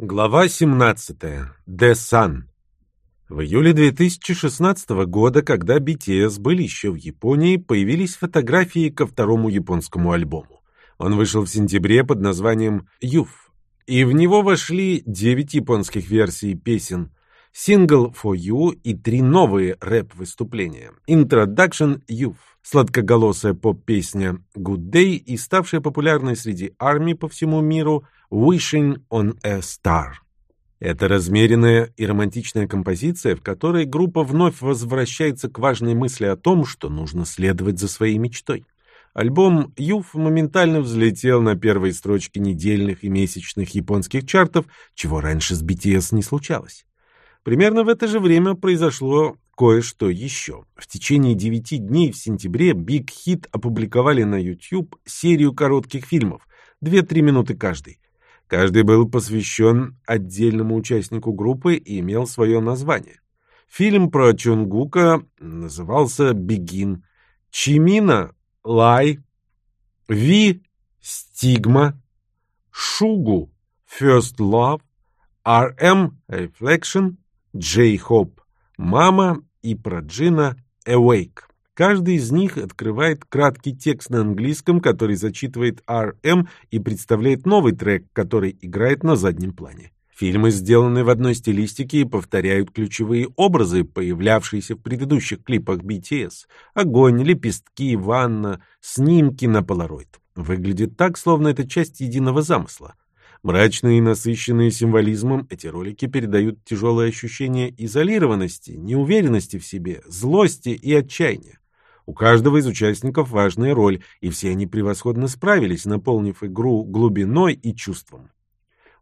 Глава 17. The Sun. В июле 2016 года, когда BTS были еще в Японии, появились фотографии ко второму японскому альбому. Он вышел в сентябре под названием «Youth», и в него вошли 9 японских версий песен, сингл «For You» и три новые рэп-выступления «Introduction Youth», сладкоголосая поп-песня «Good Day» и ставшая популярной среди армий по всему миру «Wishing on a Star». Это размеренная и романтичная композиция, в которой группа вновь возвращается к важной мысли о том, что нужно следовать за своей мечтой. Альбом «Юф» моментально взлетел на первые строчки недельных и месячных японских чартов, чего раньше с BTS не случалось. Примерно в это же время произошло кое-что еще. В течение девяти дней в сентябре Big Hit опубликовали на YouTube серию коротких фильмов, 2-3 минуты каждый. Каждый был посвящен отдельному участнику группы и имел свое название. Фильм про Чунгука назывался «Бегин», Чимина — «Лай», Ви — «Стигма», Шугу — «First Love», RM — «Reflection», J-Hope — «Мама» и про Джина «Awake». Каждый из них открывает краткий текст на английском, который зачитывает RM и представляет новый трек, который играет на заднем плане. Фильмы сделаны в одной стилистике и повторяют ключевые образы, появлявшиеся в предыдущих клипах BTS. Огонь, лепестки, ванна, снимки на полароид. Выглядит так, словно это часть единого замысла. Мрачные и насыщенные символизмом, эти ролики передают тяжелое ощущение изолированности, неуверенности в себе, злости и отчаяния. У каждого из участников важная роль, и все они превосходно справились, наполнив игру глубиной и чувством.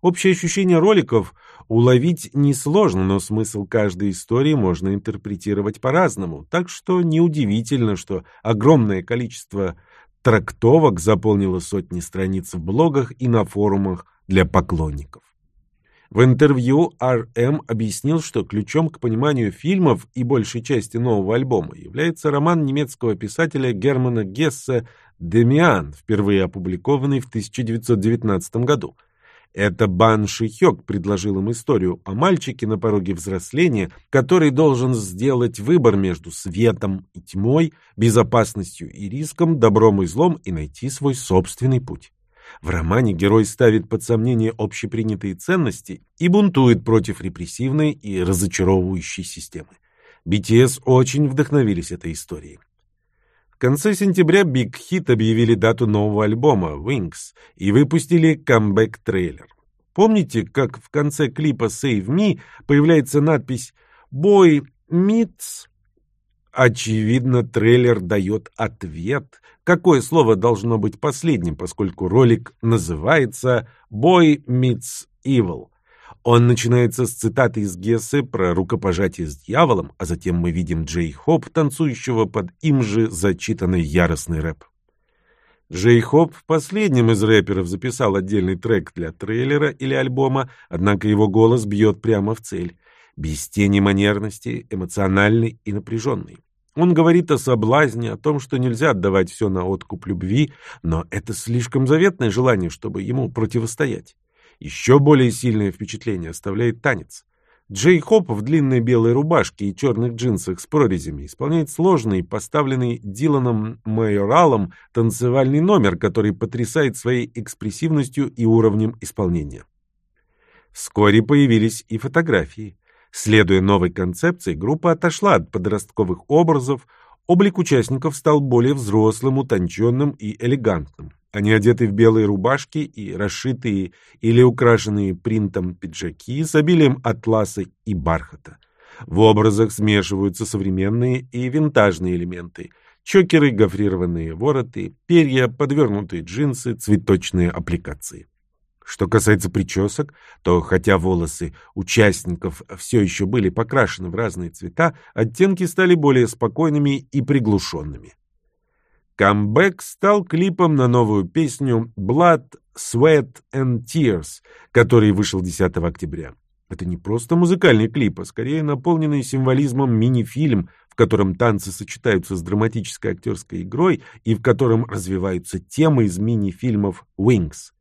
Общее ощущение роликов уловить несложно, но смысл каждой истории можно интерпретировать по-разному, так что неудивительно, что огромное количество трактовок заполнило сотни страниц в блогах и на форумах для поклонников. В интервью R.M. объяснил, что ключом к пониманию фильмов и большей части нового альбома является роман немецкого писателя Германа Гесса «Демиан», впервые опубликованный в 1919 году. Это Бан Шихёк предложил им историю о мальчике на пороге взросления, который должен сделать выбор между светом и тьмой, безопасностью и риском, добром и злом и найти свой собственный путь. В романе герой ставит под сомнение общепринятые ценности и бунтует против репрессивной и разочаровывающей системы. BTS очень вдохновились этой историей. В конце сентября Big Hit объявили дату нового альбома Wings и выпустили камбэк-трейлер. Помните, как в конце клипа Save Me появляется надпись «Boy meets Очевидно, трейлер дает ответ, какое слово должно быть последним, поскольку ролик называется «Boy Meets Evil». Он начинается с цитаты из Гессы про рукопожатие с дьяволом, а затем мы видим Джей Хоп, танцующего под им же зачитанный яростный рэп. Джей Хоп последним из рэперов записал отдельный трек для трейлера или альбома, однако его голос бьет прямо в цель. Без тени манерности, эмоциональный и напряженный. Он говорит о соблазне, о том, что нельзя отдавать все на откуп любви, но это слишком заветное желание, чтобы ему противостоять. Еще более сильное впечатление оставляет танец. Джей Хоп в длинной белой рубашке и черных джинсах с прорезями исполняет сложный, поставленный Диланом Майоралом танцевальный номер, который потрясает своей экспрессивностью и уровнем исполнения. Вскоре появились и фотографии. Следуя новой концепции, группа отошла от подростковых образов, облик участников стал более взрослым, утонченным и элегантным. Они одеты в белые рубашки и расшитые или украшенные принтом пиджаки с обилием атласа и бархата. В образах смешиваются современные и винтажные элементы – чокеры, гофрированные вороты, перья, подвернутые джинсы, цветочные аппликации. Что касается причесок, то хотя волосы участников все еще были покрашены в разные цвета, оттенки стали более спокойными и приглушенными. Камбэк стал клипом на новую песню «Blood, Sweat and Tears», который вышел 10 октября. Это не просто музыкальный клип, а скорее наполненный символизмом мини-фильм, в котором танцы сочетаются с драматической актерской игрой и в котором развиваются темы из мини-фильмов «Wings».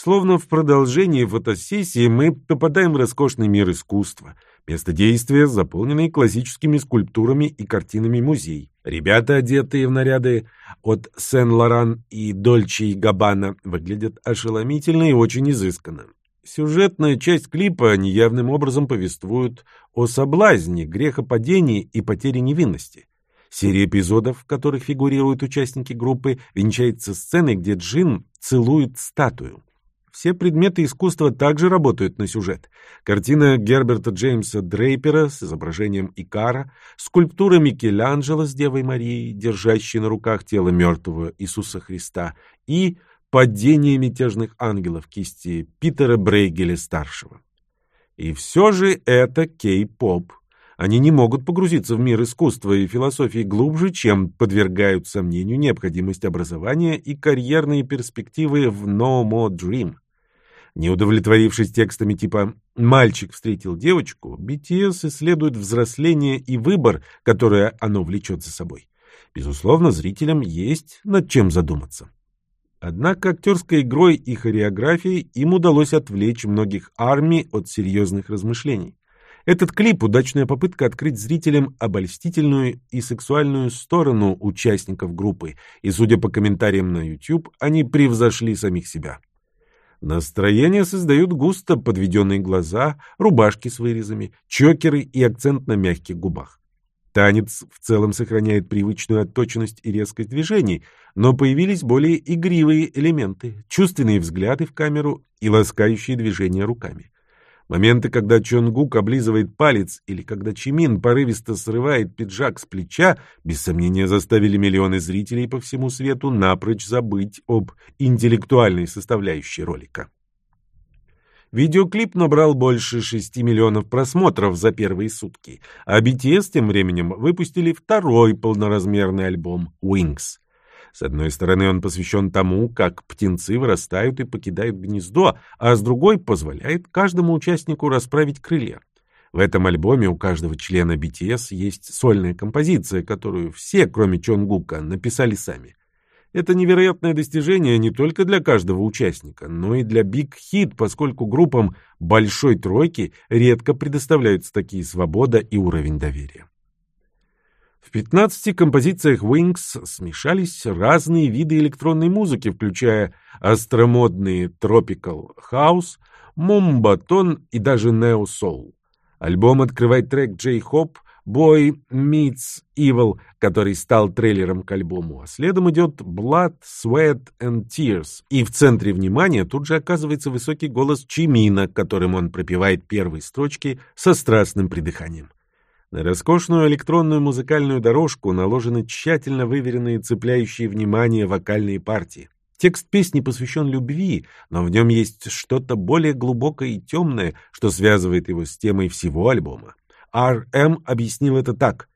Словно в продолжении фотосессии мы попадаем в роскошный мир искусства. Место действия, заполненный классическими скульптурами и картинами музей. Ребята, одетые в наряды от Сен-Лоран и Дольче и Габбана, выглядят ошеломительно и очень изысканно. Сюжетная часть клипа неявным образом повествует о соблазне, грехопадении и потере невинности. Серия эпизодов, в которых фигурируют участники группы, венчается сценой, где Джин целует статую. Все предметы искусства также работают на сюжет. Картина Герберта Джеймса Дрейпера с изображением Икара, скульптура Микеланджело с Девой Марией, держащей на руках тело мертвого Иисуса Христа, и «Падение мятежных ангелов» кисти Питера Брейгеля-старшего. И все же это кей-поп. Они не могут погрузиться в мир искусства и философии глубже, чем подвергают сомнению необходимость образования и карьерные перспективы в No More Dream. Не удовлетворившись текстами типа «мальчик встретил девочку», BTS исследует взросление и выбор, которое оно влечет за собой. Безусловно, зрителям есть над чем задуматься. Однако актерской игрой и хореографией им удалось отвлечь многих армий от серьезных размышлений. Этот клип – удачная попытка открыть зрителям обольстительную и сексуальную сторону участников группы, и, судя по комментариям на YouTube, они превзошли самих себя. Настроение создают густо подведенные глаза, рубашки с вырезами, чокеры и акцент на мягких губах. Танец в целом сохраняет привычную отточенность и резкость движений, но появились более игривые элементы, чувственные взгляды в камеру и ласкающие движения руками. Моменты, когда Чонгук облизывает палец или когда Чимин порывисто срывает пиджак с плеча, без сомнения заставили миллионы зрителей по всему свету напрочь забыть об интеллектуальной составляющей ролика. Видеоклип набрал больше 6 миллионов просмотров за первые сутки, а BTS тем временем выпустили второй полноразмерный альбом «Wings». С одной стороны, он посвящен тому, как птенцы вырастают и покидают гнездо, а с другой позволяет каждому участнику расправить крылья. В этом альбоме у каждого члена BTS есть сольная композиция, которую все, кроме Чонгука, написали сами. Это невероятное достижение не только для каждого участника, но и для Big Hit, поскольку группам «Большой тройки» редко предоставляются такие свобода и уровень доверия. В 15 композициях Wings смешались разные виды электронной музыки, включая остромодный Tropical House, Мумбатон и даже Neo Soul. Альбом открывает трек J-Hop Boy Meets Evil, который стал трейлером к альбому, а следом идет Blood, Sweat and Tears. И в центре внимания тут же оказывается высокий голос Чимина, которым он пропевает первые строчки со страстным придыханием. На роскошную электронную музыкальную дорожку наложены тщательно выверенные цепляющие внимание вокальные партии. Текст песни посвящен любви, но в нем есть что-то более глубокое и темное, что связывает его с темой всего альбома. Р.М. объяснил это так.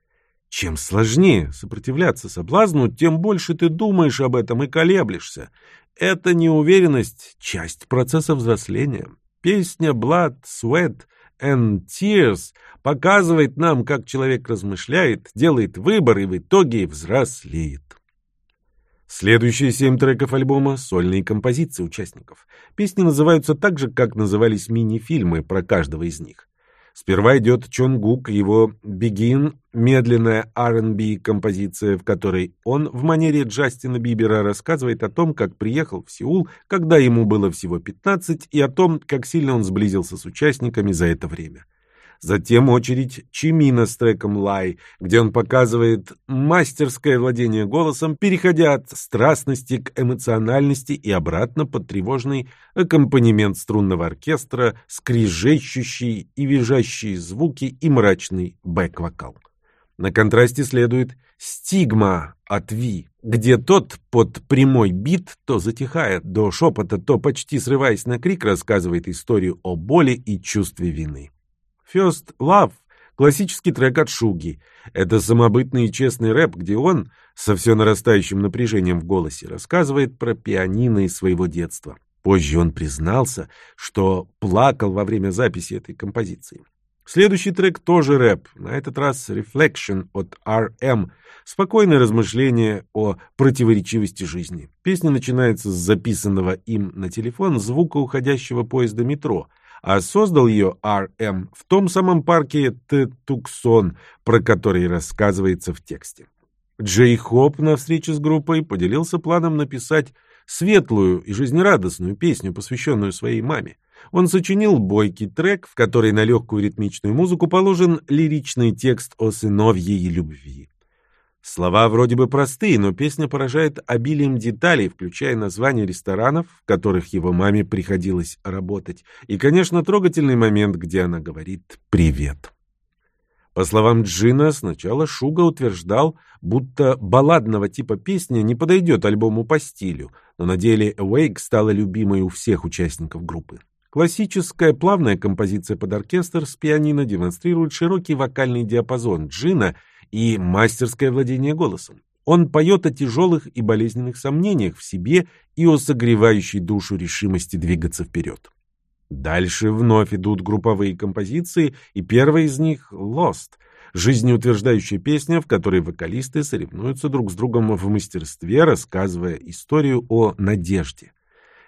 Чем сложнее сопротивляться соблазну, тем больше ты думаешь об этом и колеблешься. Эта неуверенность — часть процесса взросления. Песня «Blood, Sweat Tears» показывает нам, как человек размышляет, делает выбор и в итоге взрослеет. Следующие семь треков альбома — сольные композиции участников. Песни называются так же, как назывались мини-фильмы про каждого из них. Сперва идет Чонгук, его «Begin», медленная R&B композиция, в которой он в манере Джастина Бибера рассказывает о том, как приехал в Сеул, когда ему было всего 15, и о том, как сильно он сблизился с участниками за это время. Затем очередь Чимина с треком «Лай», где он показывает мастерское владение голосом, переходя от страстности к эмоциональности и обратно под тревожный аккомпанемент струнного оркестра, скрижещущие и визжащие звуки и мрачный бэк-вокал. На контрасте следует «Стигма» от Ви, где тот под прямой бит то затихает до шепота, то почти срываясь на крик, рассказывает историю о боли и чувстве вины. First Love — классический трек от Шуги. Это самобытный и честный рэп, где он, со все нарастающим напряжением в голосе, рассказывает про пианино из своего детства. Позже он признался, что плакал во время записи этой композиции. Следующий трек тоже рэп, на этот раз Reflection от R.M. Спокойное размышление о противоречивости жизни. Песня начинается с записанного им на телефон звука уходящего поезда метро, а создал ее R.M. в том самом парке Тетуксон, про который рассказывается в тексте. Джей Хоп на встрече с группой поделился планом написать светлую и жизнерадостную песню, посвященную своей маме. Он сочинил бойкий трек, в который на легкую ритмичную музыку положен лиричный текст о сыновьей любви. Слова вроде бы простые, но песня поражает обилием деталей, включая названия ресторанов, в которых его маме приходилось работать, и, конечно, трогательный момент, где она говорит «привет». По словам Джина, сначала Шуга утверждал, будто балладного типа песня не подойдет альбому по стилю, но на деле «Awake» стала любимой у всех участников группы. Классическая плавная композиция под оркестр с пианино демонстрирует широкий вокальный диапазон Джина и мастерское владение голосом. Он поет о тяжелых и болезненных сомнениях в себе и о согревающей душу решимости двигаться вперед. Дальше вновь идут групповые композиции, и первая из них — «Lost», жизнеутверждающая песня, в которой вокалисты соревнуются друг с другом в мастерстве, рассказывая историю о надежде.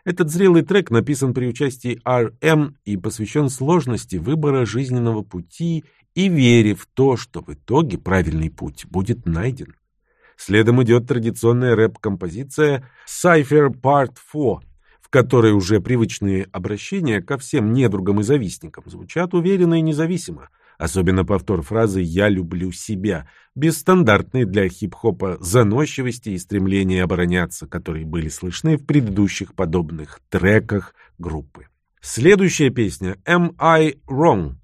Этот зрелый трек написан при участии R.M. и посвящен сложности выбора жизненного пути и вере в то, что в итоге правильный путь будет найден. Следом идет традиционная рэп-композиция Cypher Part 4, в которой уже привычные обращения ко всем недругам и завистникам звучат уверенно и независимо – Особенно повтор фразы «я люблю себя», бесстандартной для хип-хопа заносчивости и стремления обороняться, которые были слышны в предыдущих подобных треках группы. Следующая песня «Am I Wrong?»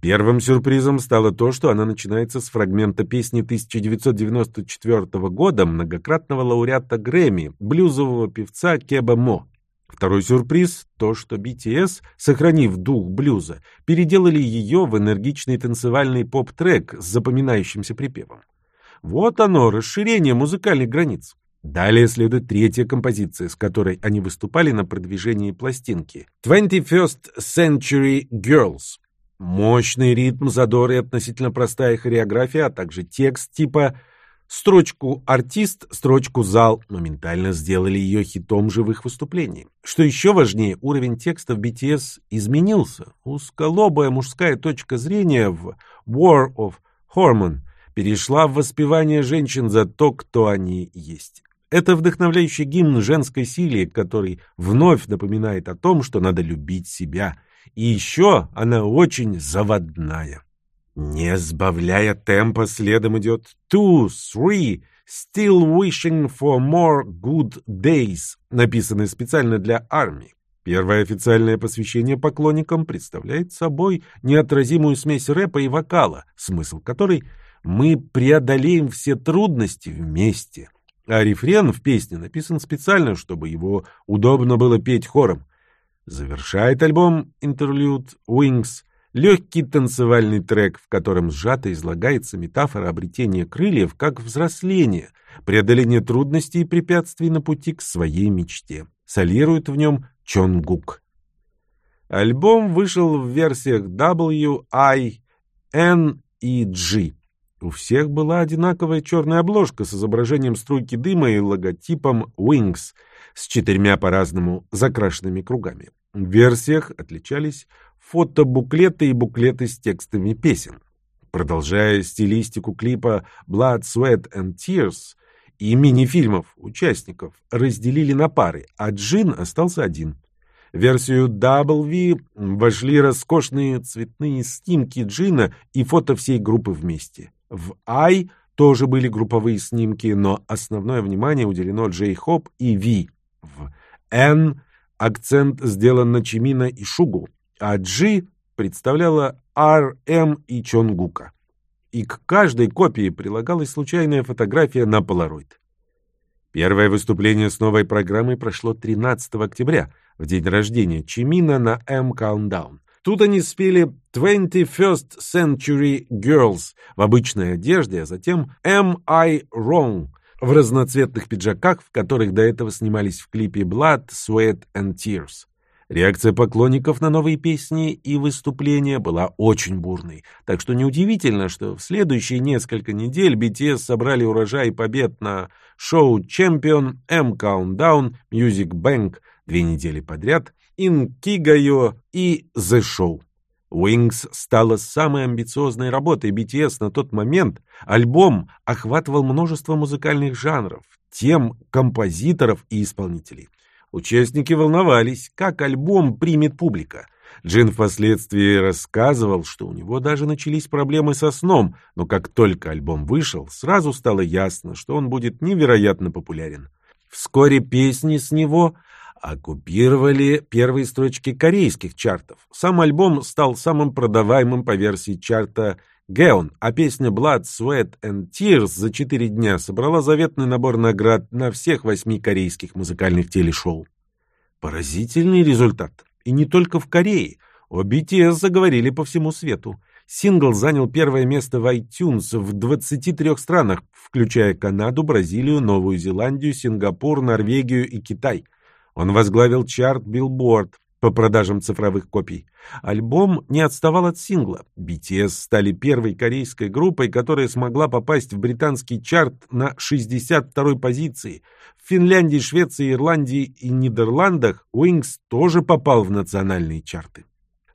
Первым сюрпризом стало то, что она начинается с фрагмента песни 1994 года многократного лауреата Грэмми, блюзового певца Кеба Мо. Второй сюрприз – то, что BTS, сохранив дух блюза, переделали ее в энергичный танцевальный поп-трек с запоминающимся припевом. Вот оно, расширение музыкальных границ. Далее следует третья композиция, с которой они выступали на продвижении пластинки – 21st Century Girls. Мощный ритм, задор и относительно простая хореография, а также текст типа Строчку «артист», строчку «зал» моментально сделали ее хитом живых выступлений. Что еще важнее, уровень текста в BTS изменился. Узколобая мужская точка зрения в «War of Hormone» перешла в воспевание женщин за то, кто они есть. Это вдохновляющий гимн женской силе, который вновь напоминает о том, что надо любить себя. И еще она очень заводная. Не сбавляя темпа, следом идет «Two, three, still wishing for more good days», написанный специально для армии. Первое официальное посвящение поклонникам представляет собой неотразимую смесь рэпа и вокала, смысл которой «Мы преодолеем все трудности вместе». А рефрен в песне написан специально, чтобы его удобно было петь хором. Завершает альбом интерлюд «Wings» Легкий танцевальный трек, в котором сжато излагается метафора обретения крыльев как взросление, преодоление трудностей и препятствий на пути к своей мечте. Солирует в нем Чон Гук. Альбом вышел в версиях W, I, N и G. У всех была одинаковая черная обложка с изображением струйки дыма и логотипом Wings с четырьмя по-разному закрашенными кругами. В версиях отличались фотобуклеты и буклеты с текстами песен. Продолжая стилистику клипа Blood, Sweat and Tears и мини-фильмов участников разделили на пары, а Джин остался один. В версию W вошли роскошные цветные снимки Джина и фото всей группы вместе. В I тоже были групповые снимки, но основное внимание уделено Джей Хоп и Ви. В N акцент сделан на Чимина и Шугу а G представляла RM и Чонгука. И к каждой копии прилагалась случайная фотография на полароид. Первое выступление с новой программой прошло 13 октября, в день рождения Чимина на M Countdown. Тут они спели 21st Century Girls в обычной одежде, а затем Am I Wrong в разноцветных пиджаках, в которых до этого снимались в клипе Blood, Sweat and Tears. Реакция поклонников на новые песни и выступления была очень бурной, так что неудивительно, что в следующие несколько недель BTS собрали урожай побед на шоу Champion, M Countdown, Music Bank две недели подряд, Inkigayo и The Show. Wings стала самой амбициозной работой BTS на тот момент. Альбом охватывал множество музыкальных жанров, тем, композиторов и исполнителей. Участники волновались, как альбом примет публика. Джин впоследствии рассказывал, что у него даже начались проблемы со сном, но как только альбом вышел, сразу стало ясно, что он будет невероятно популярен. Вскоре песни с него оккупировали первые строчки корейских чартов. Сам альбом стал самым продаваемым по версии чарта Геон, а песня Blood, Sweat and Tears за четыре дня собрала заветный набор наград на всех восьми корейских музыкальных телешоу. Поразительный результат. И не только в Корее. О BTS заговорили по всему свету. Сингл занял первое место в iTunes в 23 странах, включая Канаду, Бразилию, Новую Зеландию, Сингапур, Норвегию и Китай. Он возглавил чарт Billboard, по продажам цифровых копий. Альбом не отставал от сингла. BTS стали первой корейской группой, которая смогла попасть в британский чарт на 62-й позиции. В Финляндии, Швеции, Ирландии и Нидерландах Wings тоже попал в национальные чарты.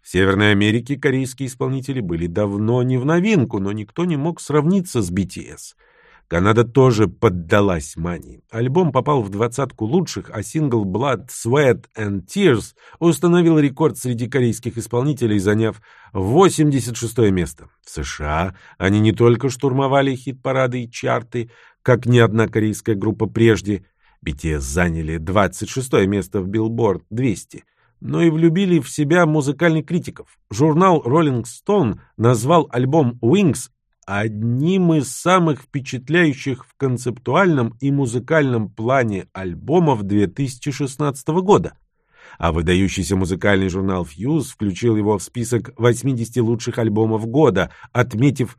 В Северной Америке корейские исполнители были давно не в новинку, но никто не мог сравниться с BTS. Канада тоже поддалась мании. Альбом попал в двадцатку лучших, а сингл Blood, Sweat and Tears установил рекорд среди корейских исполнителей, заняв 86 место. В США они не только штурмовали хит-парады и чарты, как ни одна корейская группа прежде, BTS заняли 26 место в Billboard 200, но и влюбили в себя музыкальных критиков. Журнал Rolling Stone назвал альбом Wings одним из самых впечатляющих в концептуальном и музыкальном плане альбомов 2016 года. А выдающийся музыкальный журнал Fuse включил его в список 80 лучших альбомов года, отметив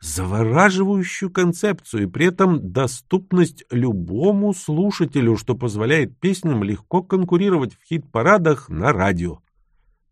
завораживающую концепцию и при этом доступность любому слушателю, что позволяет песням легко конкурировать в хит-парадах на радио.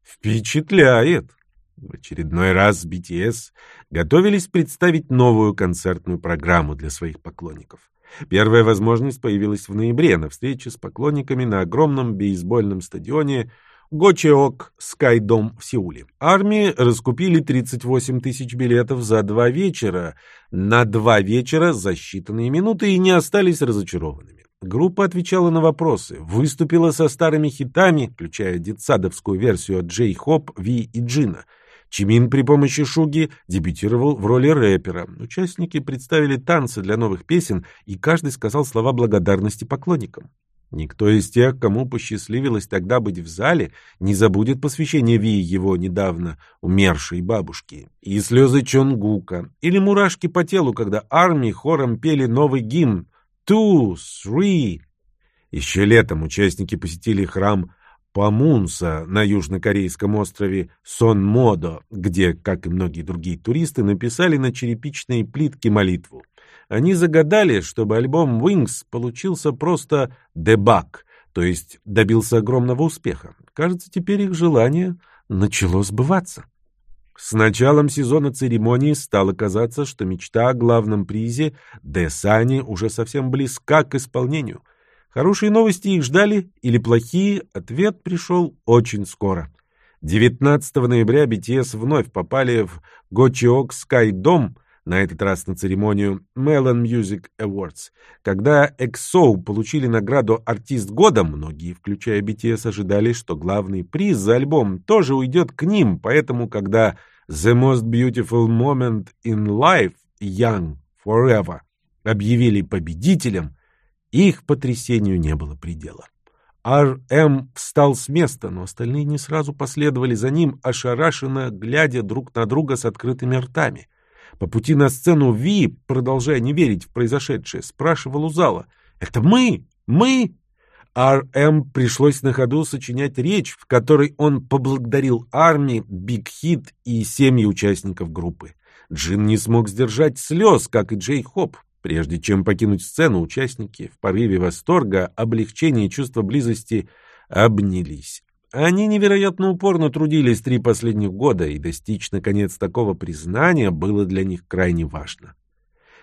Впечатляет! В очередной раз BTS готовились представить новую концертную программу для своих поклонников. Первая возможность появилась в ноябре на встрече с поклонниками на огромном бейсбольном стадионе Гочеок Скайдом в Сеуле. Армии раскупили 38 тысяч билетов за два вечера, на два вечера за считанные минуты и не остались разочарованными. Группа отвечала на вопросы, выступила со старыми хитами, включая детсадовскую версию от Джей Хоп, Ви и Джина — Чимин при помощи шуги дебютировал в роли рэпера. Участники представили танцы для новых песен, и каждый сказал слова благодарности поклонникам. Никто из тех, кому посчастливилось тогда быть в зале, не забудет посвящение Ви его недавно умершей бабушки, и слезы Чонгука, или мурашки по телу, когда армии хором пели новый гимн «Two, three». Еще летом участники посетили храм Памунса на южнокорейском острове Сон-Модо, где, как и многие другие туристы, написали на черепичной плитке молитву. Они загадали, чтобы альбом Wings получился просто дебаг, то есть добился огромного успеха. Кажется, теперь их желание начало сбываться. С началом сезона церемонии стало казаться, что мечта о главном призе Десани уже совсем близка к исполнению — Хорошие новости их ждали или плохие, ответ пришел очень скоро. 19 ноября BTS вновь попали в Гочиок Dome, на этот раз на церемонию Melon Music Awards. Когда EXO получили награду «Артист года», многие, включая BTS, ожидали, что главный приз за альбом тоже уйдет к ним, поэтому, когда «The Most Beautiful Moment in Life» Young Forever объявили победителем – их потрясению не было предела. Ар-М встал с места, но остальные не сразу последовали за ним, ошарашенно глядя друг на друга с открытыми ртами. По пути на сцену Ви, продолжая не верить в произошедшее, спрашивал у зала «Это мы? Мы?» Ар-М пришлось на ходу сочинять речь, в которой он поблагодарил армии, Биг Хит и семьи участников группы. Джин не смог сдержать слез, как и Джей Хоп, Прежде чем покинуть сцену, участники в порыве восторга, облегчения и чувства близости обнялись. Они невероятно упорно трудились три последних года, и достичь, наконец, такого признания было для них крайне важно.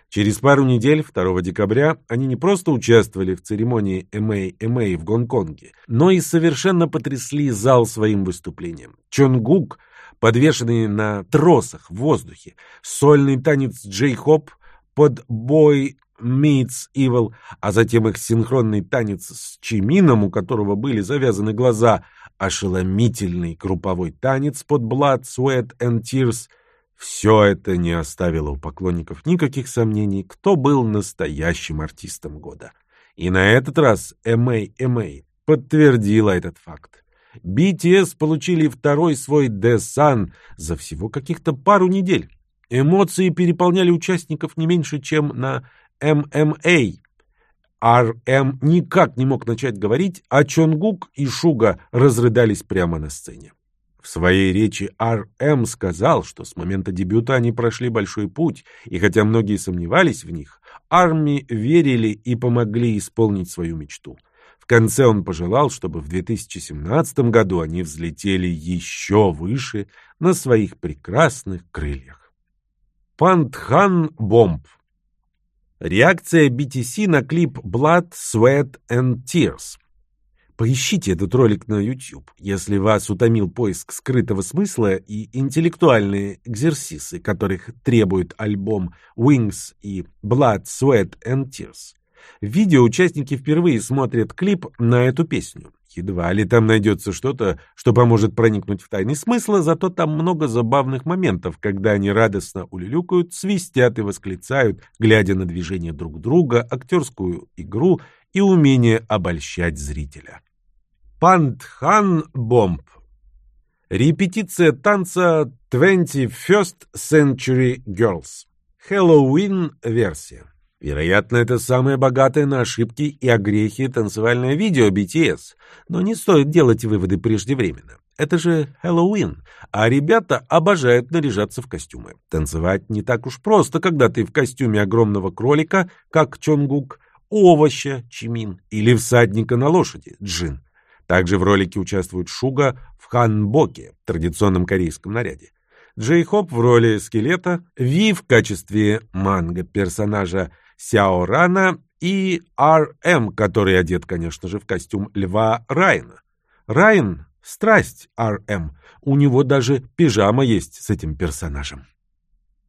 Через пару недель, 2 декабря, они не просто участвовали в церемонии MA-MA в Гонконге, но и совершенно потрясли зал своим выступлением. Чонгук, подвешенный на тросах в воздухе, сольный танец Джей-Хоп под бой Meets Evil, а затем их синхронный танец с Чимином, у которого были завязаны глаза, ошеломительный групповой танец под Blood, Sweat and Tears — все это не оставило у поклонников никаких сомнений, кто был настоящим артистом года. И на этот раз MA подтвердила этот факт. BTS получили второй свой The Sun за всего каких-то пару недель. Эмоции переполняли участников не меньше, чем на MMA. RM никак не мог начать говорить, а Чонгук и Шуга разрыдались прямо на сцене. В своей речи Р.М. сказал, что с момента дебюта они прошли большой путь, и хотя многие сомневались в них, армии верили и помогли исполнить свою мечту. В конце он пожелал, чтобы в 2017 году они взлетели еще выше на своих прекрасных крыльях. Пантхан Бомб Реакция BTC на клип Blood, Sweat and Tears – Поищите этот ролик на YouTube, если вас утомил поиск скрытого смысла и интеллектуальные экзерсисы, которых требует альбом Wings и Blood, Sweat and Tears. В видео участники впервые смотрят клип на эту песню. Едва ли там найдется что-то, что поможет проникнуть в тайный смысл, зато там много забавных моментов, когда они радостно улюлюкают, свистят и восклицают, глядя на движения друг друга, актерскую игру и умение обольщать зрителя. Пантхан Бомб. Репетиция танца 21st Century Girls. Хэллоуин версия. Вероятно, это самое богатое на ошибки и огрехи танцевальное видео BTS, но не стоит делать выводы преждевременно. Это же Хэллоуин, а ребята обожают наряжаться в костюмы. Танцевать не так уж просто, когда ты в костюме огромного кролика, как Чонгук, овоща, Чимин, или всадника на лошади, Джин. Также в ролике участвует Шуга в ханбоке, традиционном корейском наряде. Джей Хоп в роли скелета, Ви в качестве манго-персонажа Сяо Рана и Р.М., который одет, конечно же, в костюм льва Райна. Райан — страсть Р.М., у него даже пижама есть с этим персонажем.